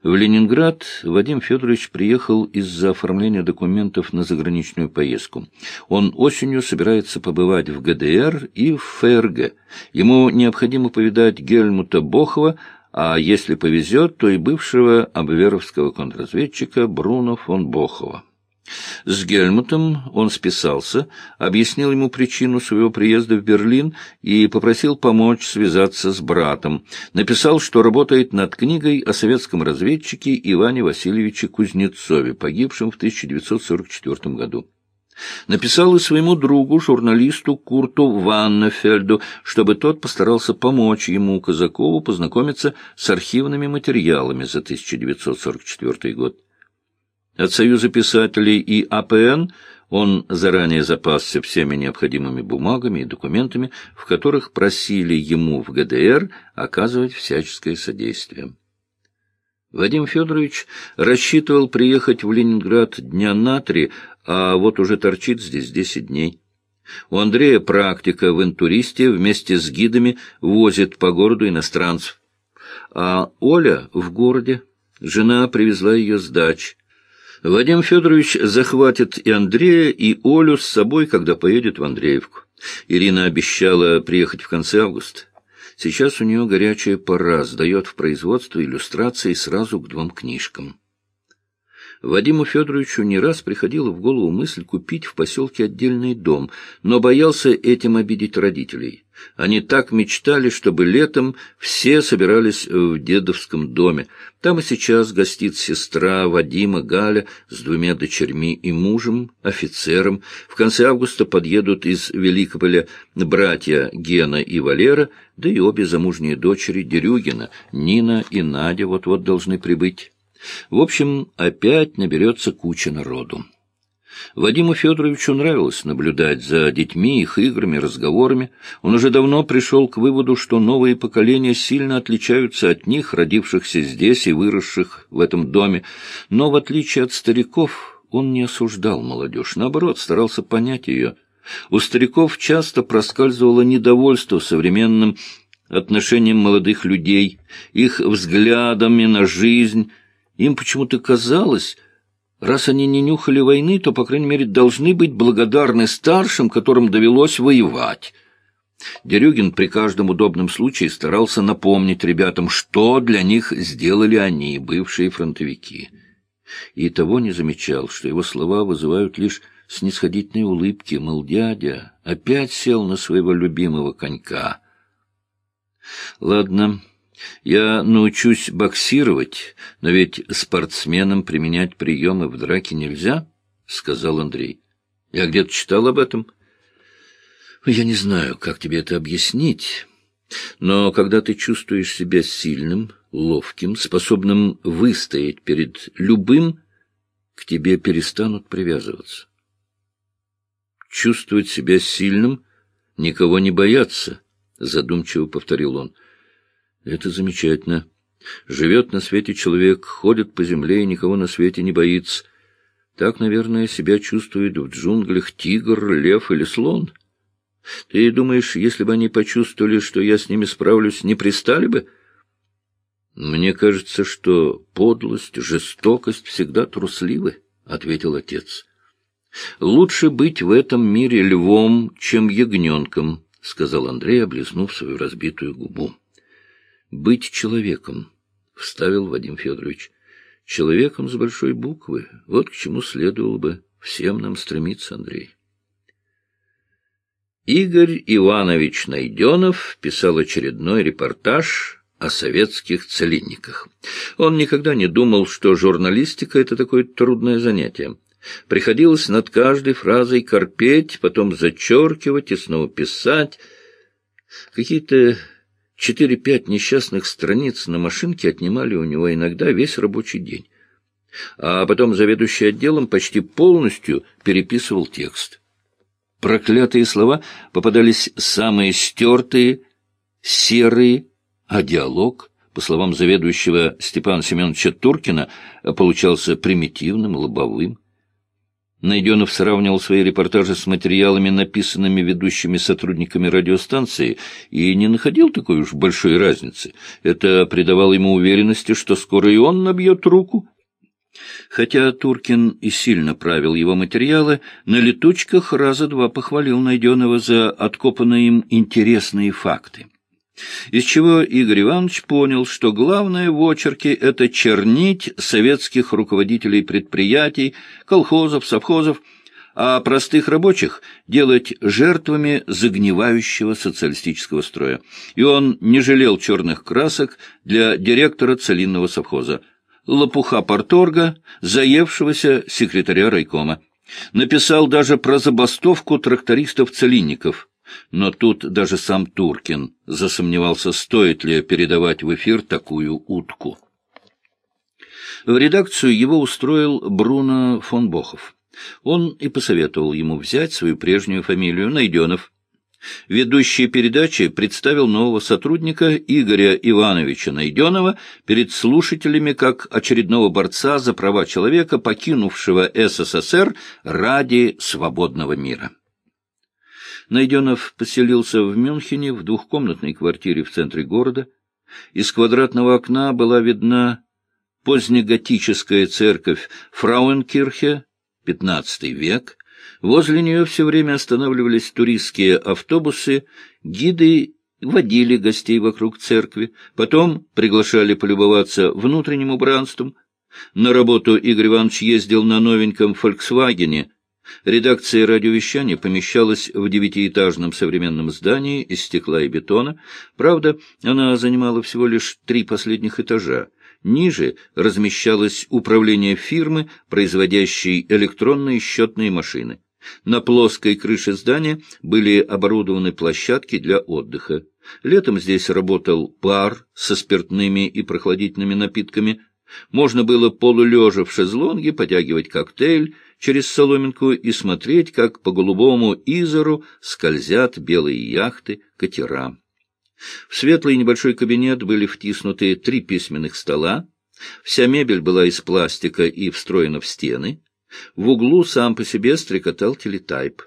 В Ленинград Вадим Федорович приехал из-за оформления документов на заграничную поездку. Он осенью собирается побывать в ГДР и в ФРГ. Ему необходимо повидать Гельмута Бохова, а если повезет, то и бывшего абверовского контрразведчика Бруно фон Бохова. С Гельмутом он списался, объяснил ему причину своего приезда в Берлин и попросил помочь связаться с братом. Написал, что работает над книгой о советском разведчике Иване Васильевиче Кузнецове, погибшем в 1944 году. Написал и своему другу, журналисту Курту Ваннефельду, чтобы тот постарался помочь ему, Казакову, познакомиться с архивными материалами за 1944 год. От Союза писателей и АПН он заранее запасся всеми необходимыми бумагами и документами, в которых просили ему в ГДР оказывать всяческое содействие. Вадим Федорович рассчитывал приехать в Ленинград дня на три, а вот уже торчит здесь десять дней. У Андрея практика в интуристе вместе с гидами возит по городу иностранцев. А Оля в городе. Жена привезла ее с дач. Вадим Федорович захватит и Андрея, и Олю с собой, когда поедет в Андреевку. Ирина обещала приехать в конце августа. Сейчас у нее горячая пора, сдает в производство иллюстрации сразу к двум книжкам. Вадиму Федоровичу не раз приходила в голову мысль купить в поселке отдельный дом, но боялся этим обидеть родителей. Они так мечтали, чтобы летом все собирались в дедовском доме. Там и сейчас гостит сестра Вадима Галя с двумя дочерьми и мужем, офицером. В конце августа подъедут из Великополя братья Гена и Валера, да и обе замужние дочери Дерюгина, Нина и Надя вот-вот должны прибыть. В общем, опять наберется куча народу. Вадиму Федоровичу нравилось наблюдать за детьми, их играми, разговорами. Он уже давно пришел к выводу, что новые поколения сильно отличаются от них, родившихся здесь и выросших в этом доме. Но, в отличие от стариков, он не осуждал молодежь, наоборот, старался понять ее. У стариков часто проскальзывало недовольство современным отношением молодых людей, их взглядами на жизнь, им почему-то казалось, раз они не нюхали войны, то, по крайней мере, должны быть благодарны старшим, которым довелось воевать. Дерюгин при каждом удобном случае старался напомнить ребятам, что для них сделали они, бывшие фронтовики. И того не замечал, что его слова вызывают лишь снисходительные улыбки, мол, дядя опять сел на своего любимого конька. Ладно, я научусь боксировать, но ведь спортсменам применять приемы в драке нельзя, — сказал Андрей. Я где-то читал об этом. Я не знаю, как тебе это объяснить, но когда ты чувствуешь себя сильным, ловким, способным выстоять перед любым, к тебе перестанут привязываться. Чувствовать себя сильным, никого не бояться, — задумчиво повторил он. — это замечательно. Живет на свете человек, ходит по земле и никого на свете не боится. Так, наверное, себя чувствует в джунглях тигр, лев или слон. Ты думаешь, если бы они почувствовали, что я с ними справлюсь, не пристали бы? Мне кажется, что подлость, жестокость всегда трусливы, — ответил отец. Лучше быть в этом мире львом, чем ягненком, — сказал Андрей, облизнув свою разбитую губу. «Быть человеком», — вставил Вадим Федорович. «Человеком с большой буквы. Вот к чему следовало бы всем нам стремиться, Андрей». Игорь Иванович Найденов писал очередной репортаж о советских целинниках. Он никогда не думал, что журналистика — это такое трудное занятие. Приходилось над каждой фразой корпеть, потом зачеркивать и снова писать. Какие-то Четыре-пять несчастных страниц на машинке отнимали у него иногда весь рабочий день. А потом заведующий отделом почти полностью переписывал текст. Проклятые слова попадались самые стертые, серые, а диалог, по словам заведующего Степана Семеновича Туркина, получался примитивным, лобовым. Найденов сравнивал свои репортажи с материалами, написанными ведущими сотрудниками радиостанции, и не находил такой уж большой разницы. Это придавало ему уверенности, что скоро и он набьет руку. Хотя Туркин и сильно правил его материалы, на летучках раза два похвалил Найденова за откопанные им интересные факты. Из чего Игорь Иванович понял, что главное в очерке — это чернить советских руководителей предприятий, колхозов, совхозов, а простых рабочих делать жертвами загнивающего социалистического строя. И он не жалел черных красок для директора целинного совхоза, лопуха порторга, заевшегося секретаря райкома. Написал даже про забастовку трактористов-целинников — но тут даже сам Туркин засомневался, стоит ли передавать в эфир такую утку. В редакцию его устроил Бруно фон Бохов. Он и посоветовал ему взять свою прежнюю фамилию Найденов. Ведущий передачи представил нового сотрудника Игоря Ивановича Найденова перед слушателями как очередного борца за права человека, покинувшего СССР ради свободного мира. Найденов поселился в Мюнхене в двухкомнатной квартире в центре города. Из квадратного окна была видна позднеготическая церковь Фрауенкирхе, XV век. Возле нее все время останавливались туристские автобусы, гиды водили гостей вокруг церкви, потом приглашали полюбоваться внутренним убранством. На работу Игорь Иванович ездил на новеньком «Фольксвагене», Редакция радиовещания помещалась в девятиэтажном современном здании из стекла и бетона. Правда, она занимала всего лишь три последних этажа. Ниже размещалось управление фирмы, производящей электронные счетные машины. На плоской крыше здания были оборудованы площадки для отдыха. Летом здесь работал пар со спиртными и прохладительными напитками. Можно было полулежа в шезлонге потягивать коктейль, через соломинку и смотреть, как по голубому изору скользят белые яхты, катера. В светлый небольшой кабинет были втиснуты три письменных стола, вся мебель была из пластика и встроена в стены, в углу сам по себе стрекотал телетайп.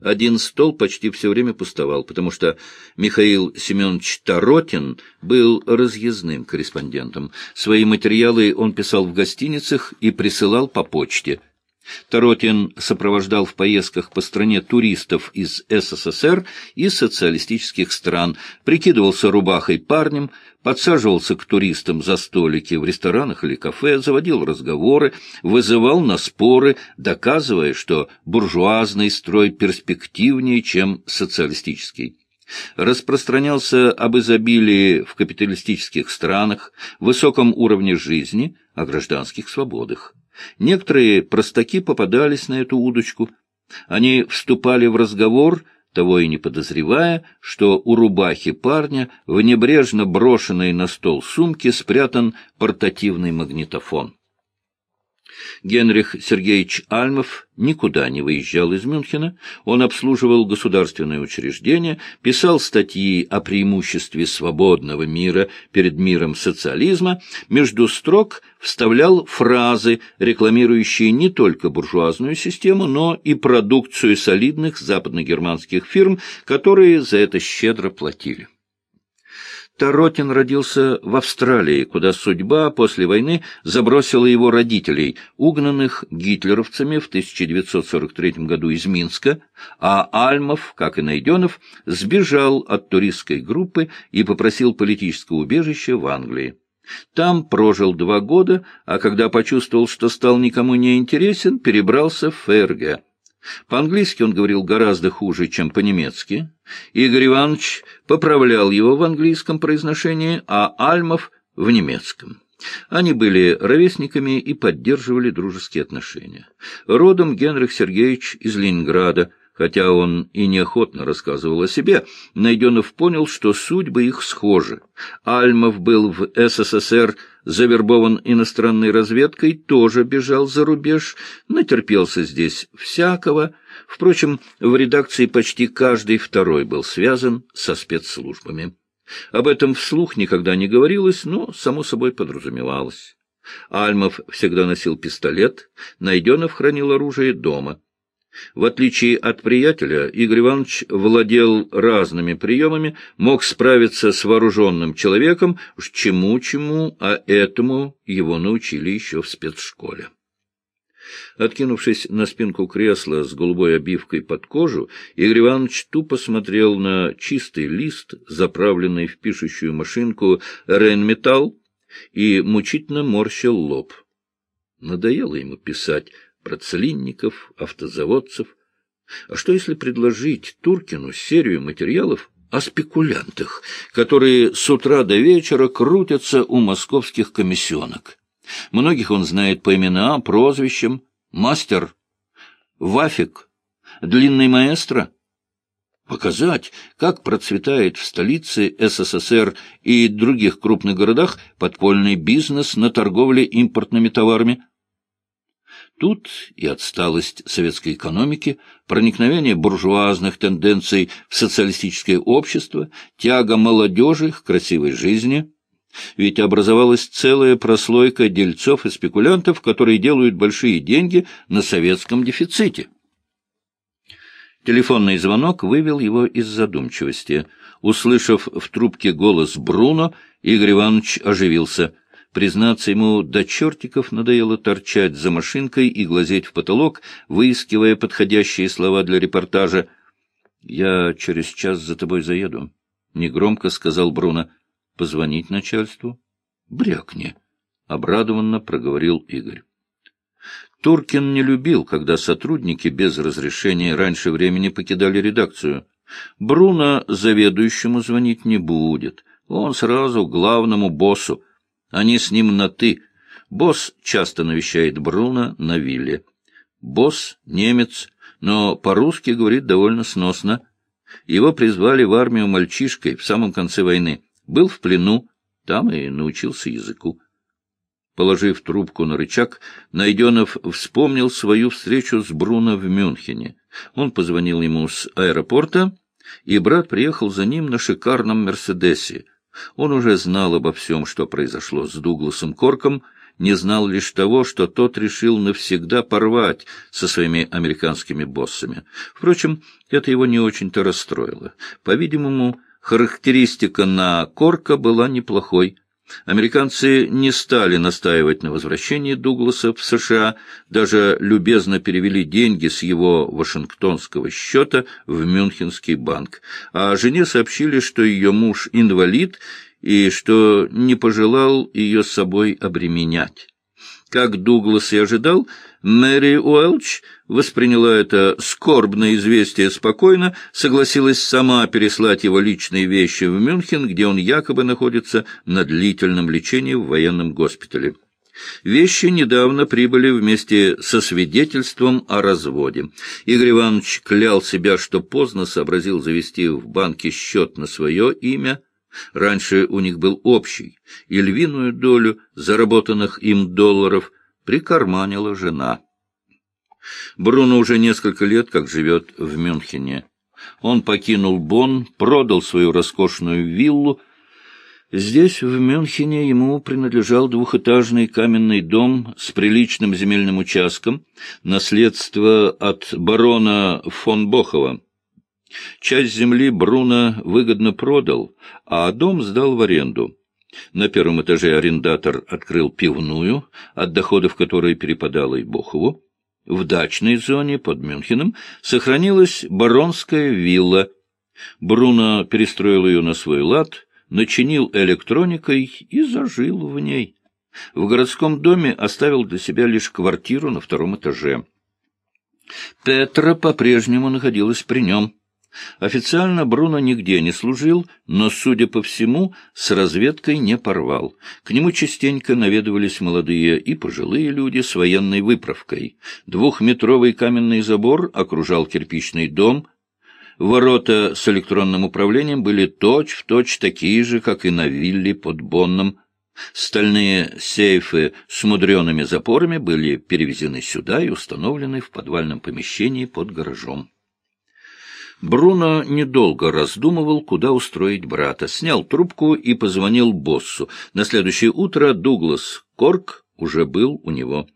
Один стол почти все время пустовал, потому что Михаил Семенович Таротин был разъездным корреспондентом. Свои материалы он писал в гостиницах и присылал по почте — Таротин сопровождал в поездках по стране туристов из СССР и социалистических стран, прикидывался рубахой парнем, подсаживался к туристам за столики в ресторанах или кафе, заводил разговоры, вызывал на споры, доказывая, что буржуазный строй перспективнее, чем социалистический. Распространялся об изобилии в капиталистических странах, высоком уровне жизни, о гражданских свободах. Некоторые простаки попадались на эту удочку. Они вступали в разговор, того и не подозревая, что у рубахи парня в небрежно брошенной на стол сумке спрятан портативный магнитофон. Генрих Сергеевич Альмов никуда не выезжал из Мюнхена, он обслуживал государственные учреждения, писал статьи о преимуществе свободного мира перед миром социализма, между строк вставлял фразы, рекламирующие не только буржуазную систему, но и продукцию солидных западногерманских фирм, которые за это щедро платили. Таротин родился в Австралии, куда судьба после войны забросила его родителей, угнанных гитлеровцами в 1943 году из Минска, а Альмов, как и Найденов, сбежал от туристской группы и попросил политического убежища в Англии. Там прожил два года, а когда почувствовал, что стал никому не интересен, перебрался в Ферге. По-английски он говорил гораздо хуже, чем по-немецки. Игорь Иванович поправлял его в английском произношении, а Альмов — в немецком. Они были ровесниками и поддерживали дружеские отношения. Родом Генрих Сергеевич из Ленинграда — Хотя он и неохотно рассказывал о себе, Найденов понял, что судьбы их схожи. Альмов был в СССР завербован иностранной разведкой, тоже бежал за рубеж, натерпелся здесь всякого. Впрочем, в редакции почти каждый второй был связан со спецслужбами. Об этом вслух никогда не говорилось, но, само собой, подразумевалось. Альмов всегда носил пистолет, Найденов хранил оружие дома. В отличие от приятеля, Игорь Иванович владел разными приемами, мог справиться с вооруженным человеком, чему-чему, а этому его научили еще в спецшколе. Откинувшись на спинку кресла с голубой обивкой под кожу, Игорь Иванович тупо смотрел на чистый лист, заправленный в пишущую машинку «Рейнметалл», и мучительно морщил лоб. Надоело ему писать про целинников, автозаводцев. А что, если предложить Туркину серию материалов о спекулянтах, которые с утра до вечера крутятся у московских комиссионок? Многих он знает по именам, прозвищам. Мастер, Вафик, Длинный маэстро. Показать, как процветает в столице СССР и других крупных городах подпольный бизнес на торговле импортными товарами. Тут и отсталость советской экономики, проникновение буржуазных тенденций в социалистическое общество, тяга молодежи к красивой жизни — ведь образовалась целая прослойка дельцов и спекулянтов, которые делают большие деньги на советском дефиците. Телефонный звонок вывел его из задумчивости. Услышав в трубке голос Бруно, Игорь Иванович оживился. Признаться ему, до чертиков надоело торчать за машинкой и глазеть в потолок, выискивая подходящие слова для репортажа. — Я через час за тобой заеду, — негромко сказал Бруно. Позвонить начальству? Брякни, — обрадованно проговорил Игорь. Туркин не любил, когда сотрудники без разрешения раньше времени покидали редакцию. Бруно заведующему звонить не будет. Он сразу главному боссу. Они с ним на «ты». Босс часто навещает Бруно на вилле. Босс — немец, но по-русски говорит довольно сносно. Его призвали в армию мальчишкой в самом конце войны. Был в плену, там и научился языку. Положив трубку на рычаг, Найденов вспомнил свою встречу с Бруно в Мюнхене. Он позвонил ему с аэропорта, и брат приехал за ним на шикарном «Мерседесе». Он уже знал обо всем, что произошло с Дугласом Корком, не знал лишь того, что тот решил навсегда порвать со своими американскими боссами. Впрочем, это его не очень-то расстроило. По-видимому, Характеристика на Корка была неплохой. Американцы не стали настаивать на возвращении Дугласа в США, даже любезно перевели деньги с его вашингтонского счета в Мюнхенский банк, а жене сообщили, что ее муж инвалид и что не пожелал ее с собой обременять. Как Дуглас и ожидал, Мэри Уэлч восприняла это скорбное известие спокойно, согласилась сама переслать его личные вещи в Мюнхен, где он якобы находится на длительном лечении в военном госпитале. Вещи недавно прибыли вместе со свидетельством о разводе. Игорь Иванович клял себя, что поздно сообразил завести в банке счет на свое имя. Раньше у них был общий, и львиную долю заработанных им долларов прикарманила жена. Бруно уже несколько лет как живет в Мюнхене. Он покинул Бонн, продал свою роскошную виллу. Здесь, в Мюнхене, ему принадлежал двухэтажный каменный дом с приличным земельным участком, наследство от барона фон Бохова. Часть земли Бруно выгодно продал, а дом сдал в аренду. На первом этаже арендатор открыл пивную, от доходов которой перепадало и Бохову. В дачной зоне под Мюнхеном сохранилась баронская вилла. Бруно перестроил ее на свой лад, начинил электроникой и зажил в ней. В городском доме оставил для себя лишь квартиру на втором этаже. Петра по-прежнему находилась при нем. Официально Бруно нигде не служил, но, судя по всему, с разведкой не порвал. К нему частенько наведывались молодые и пожилые люди с военной выправкой. Двухметровый каменный забор окружал кирпичный дом. Ворота с электронным управлением были точь-в-точь точь такие же, как и на вилле под Бонном. Стальные сейфы с мудреными запорами были перевезены сюда и установлены в подвальном помещении под гаражом. Бруно недолго раздумывал, куда устроить брата. Снял трубку и позвонил боссу. На следующее утро Дуглас Корк уже был у него.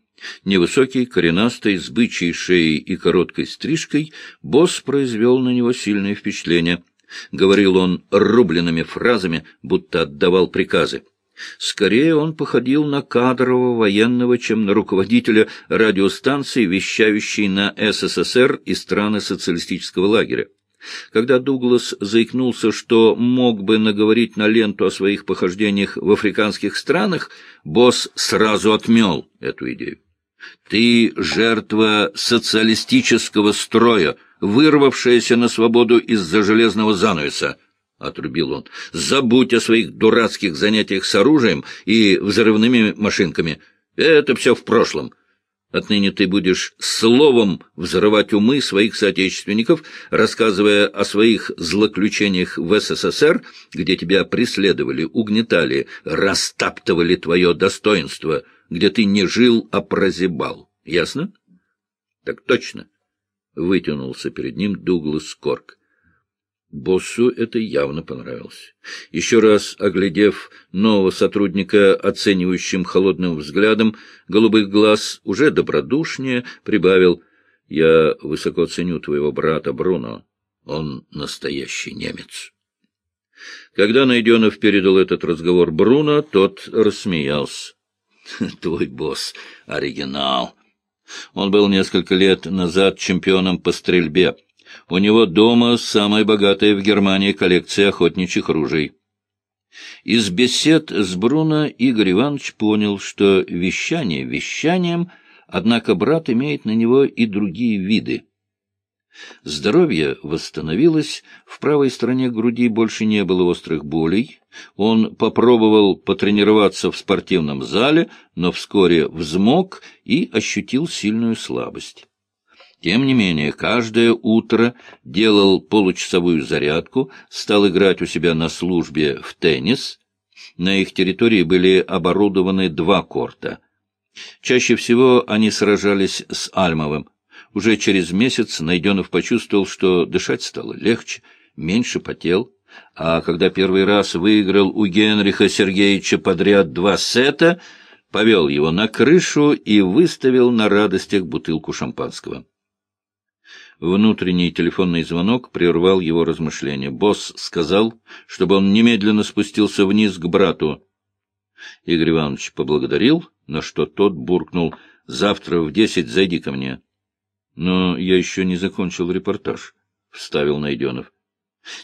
Невысокий, коренастый, с бычьей шеей и короткой стрижкой, босс произвел на него сильное впечатление. Говорил он рубленными фразами, будто отдавал приказы. Скорее он походил на кадрового военного, чем на руководителя радиостанции, вещающей на СССР и страны социалистического лагеря. Когда Дуглас заикнулся, что мог бы наговорить на ленту о своих похождениях в африканских странах, босс сразу отмел эту идею. «Ты жертва социалистического строя, вырвавшаяся на свободу из-за железного занавеса», — отрубил он. «Забудь о своих дурацких занятиях с оружием и взрывными машинками. Это все в прошлом». Отныне ты будешь словом взрывать умы своих соотечественников, рассказывая о своих злоключениях в СССР, где тебя преследовали, угнетали, растаптывали твое достоинство, где ты не жил, а прозябал. Ясно? Так точно. Вытянулся перед ним Дуглас Корк. Боссу это явно понравилось. Еще раз оглядев нового сотрудника оценивающим холодным взглядом, голубых глаз уже добродушнее прибавил «Я высоко ценю твоего брата Бруно. Он настоящий немец». Когда Найденов передал этот разговор Бруно, тот рассмеялся. «Твой босс — оригинал. Он был несколько лет назад чемпионом по стрельбе». У него дома самая богатая в Германии коллекция охотничьих ружей. Из бесед с Бруно Игорь Иванович понял, что вещание вещанием, однако брат имеет на него и другие виды. Здоровье восстановилось, в правой стороне груди больше не было острых болей. Он попробовал потренироваться в спортивном зале, но вскоре взмок и ощутил сильную слабость. Тем не менее, каждое утро делал получасовую зарядку, стал играть у себя на службе в теннис. На их территории были оборудованы два корта. Чаще всего они сражались с Альмовым. Уже через месяц Найденов почувствовал, что дышать стало легче, меньше потел. А когда первый раз выиграл у Генриха Сергеевича подряд два сета, повел его на крышу и выставил на радостях бутылку шампанского. Внутренний телефонный звонок прервал его размышления. Босс сказал, чтобы он немедленно спустился вниз к брату. Игорь Иванович поблагодарил, на что тот буркнул «Завтра в десять зайди ко мне». «Но я еще не закончил репортаж», — вставил Найденов.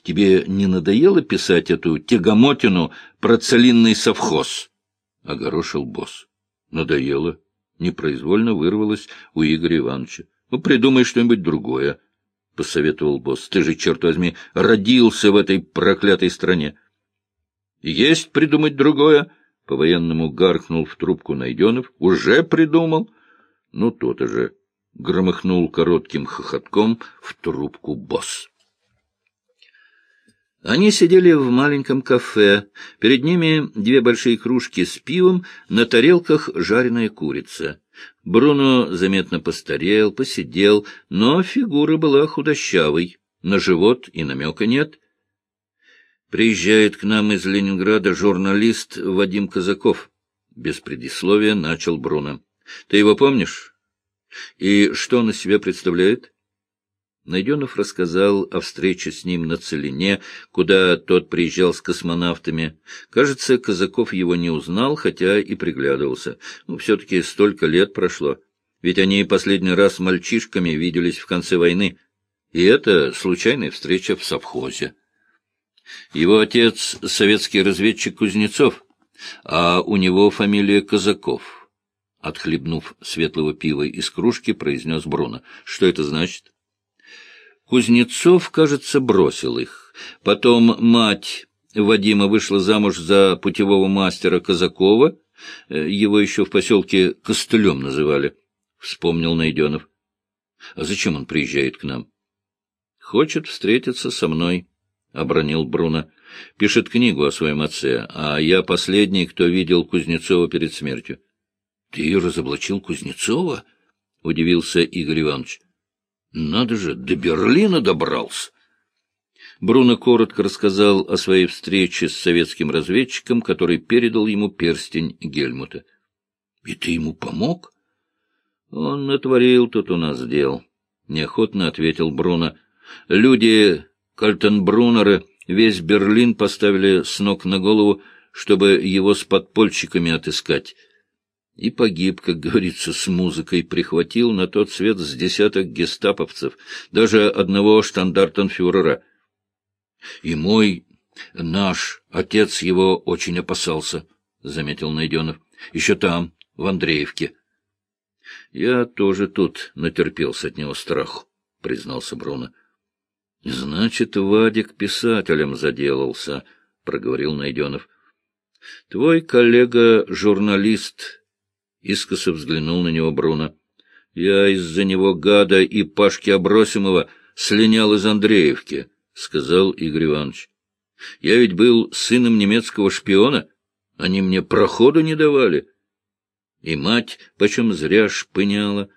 «Тебе не надоело писать эту тягомотину про целинный совхоз?» — огорошил босс. «Надоело». Непроизвольно вырвалось у Игоря Ивановича. Ну, придумай что-нибудь другое, — посоветовал босс. Ты же, черт возьми, родился в этой проклятой стране. Есть придумать другое? — по-военному гаркнул в трубку Найденов. Уже придумал? Ну, то-то же. Громыхнул коротким хохотком в трубку босс. Они сидели в маленьком кафе. Перед ними две большие кружки с пивом, на тарелках жареная курица. Бруно заметно постарел, посидел, но фигура была худощавой, на живот и намека нет. «Приезжает к нам из Ленинграда журналист Вадим Казаков», — без предисловия начал Бруно. «Ты его помнишь? И что он из себя представляет?» Найденов рассказал о встрече с ним на Целине, куда тот приезжал с космонавтами. Кажется, Казаков его не узнал, хотя и приглядывался. Ну, все-таки столько лет прошло. Ведь они последний раз мальчишками виделись в конце войны. И это случайная встреча в совхозе. Его отец — советский разведчик Кузнецов, а у него фамилия Казаков. Отхлебнув светлого пива из кружки, произнес Бруно. Что это значит? Кузнецов, кажется, бросил их. Потом мать Вадима вышла замуж за путевого мастера Казакова. Э, его еще в поселке Костылем называли, — вспомнил Найденов. — А зачем он приезжает к нам? — Хочет встретиться со мной, — обронил Бруно. — Пишет книгу о своем отце, а я последний, кто видел Кузнецова перед смертью. — Ты разоблачил Кузнецова? — удивился Игорь Иванович. Надо же, до Берлина добрался. Бруно коротко рассказал о своей встрече с советским разведчиком, который передал ему перстень Гельмута. — И ты ему помог? Он натворил тут у нас дел, — неохотно ответил Бруно. Люди Кальтенбруннеры весь Берлин поставили с ног на голову, чтобы его с подпольщиками отыскать. И погиб, как говорится, с музыкой, прихватил на тот свет с десяток гестаповцев, даже одного штандартенфюрера. И мой, наш, отец его очень опасался, — заметил Найденов. — Еще там, в Андреевке. — Я тоже тут натерпелся от него страху, — признался Бруно. — Значит, Вадик писателем заделался, — проговорил Найденов. — Твой коллега-журналист, — искоса взглянул на него Бруно. — Я из-за него гада и Пашки Абросимова слинял из Андреевки, — сказал Игорь Иванович. — Я ведь был сыном немецкого шпиона, они мне проходу не давали. И мать почем зря шпыняла.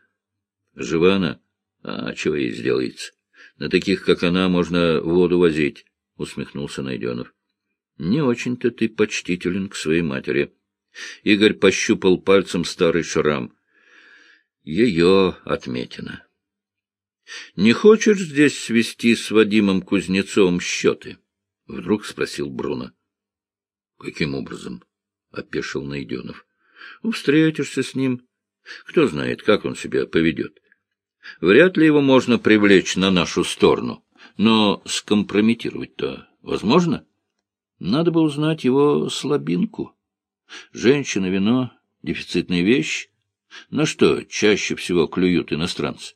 Жива она, а чего ей сделается? На таких, как она, можно воду возить, — усмехнулся Найденов. — Не очень-то ты почтителен к своей матери. Игорь пощупал пальцем старый шрам. Ее отметина. — Не хочешь здесь свести с Вадимом Кузнецовым счеты? — вдруг спросил Бруно. — Каким образом? — опешил Найденов. — Встретишься с ним. Кто знает, как он себя поведет. Вряд ли его можно привлечь на нашу сторону, но скомпрометировать-то возможно? Надо бы узнать его слабинку. Женщина, вино, дефицитная вещь. На что чаще всего клюют иностранцы?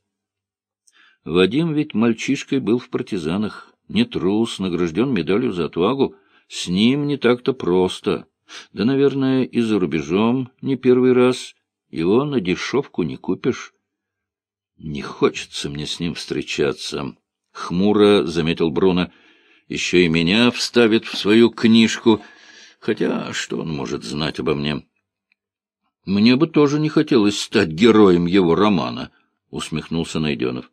Вадим ведь мальчишкой был в партизанах, не трус, награжден медалью за отвагу. С ним не так-то просто. Да, наверное, и за рубежом не первый раз. Его на дешевку не купишь. Не хочется мне с ним встречаться. Хмуро заметил Бруно. Еще и меня вставит в свою книжку. Хотя что он может знать обо мне? Мне бы тоже не хотелось стать героем его романа, усмехнулся Найденов.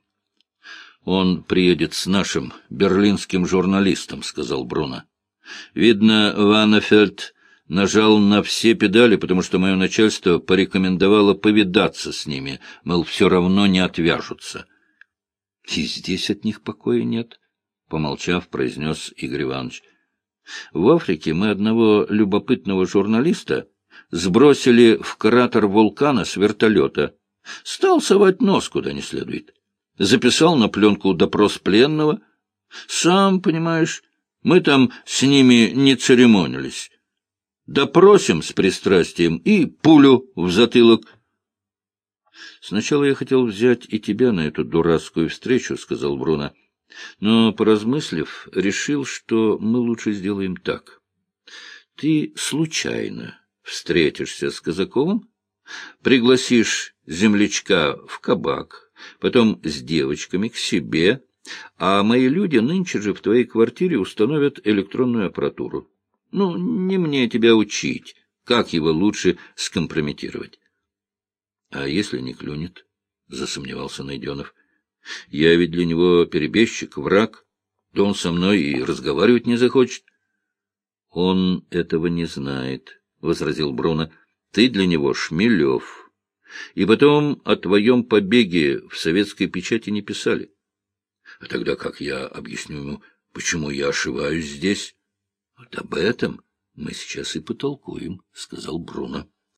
Он приедет с нашим берлинским журналистом, сказал Бруно. Видно, Ваннефельд нажал на все педали, потому что мое начальство порекомендовало повидаться с ними, мол, все равно не отвяжутся. — И здесь от них покоя нет, — помолчав, произнес Игорь Иванович. — В Африке мы одного любопытного журналиста сбросили в кратер вулкана с вертолета. Стал совать нос куда не следует. Записал на пленку допрос пленного. Сам, понимаешь, мы там с ними не церемонились. Допросим с пристрастием и пулю в затылок. Сначала я хотел взять и тебя на эту дурацкую встречу, — сказал Бруно. Но, поразмыслив, решил, что мы лучше сделаем так. Ты случайно встретишься с Казаковым, пригласишь землячка в кабак, потом с девочками к себе, а мои люди нынче же в твоей квартире установят электронную аппаратуру. Ну, не мне тебя учить, как его лучше скомпрометировать. — А если не клюнет? — засомневался Найденов. — Я ведь для него перебежчик, враг. Да он со мной и разговаривать не захочет. — Он этого не знает, — возразил Бруно. — Ты для него Шмелев. И потом о твоем побеге в советской печати не писали. А тогда как я объясню ему, почему я ошиваюсь здесь? — Вот об этом мы сейчас и потолкуем, — сказал Бруно.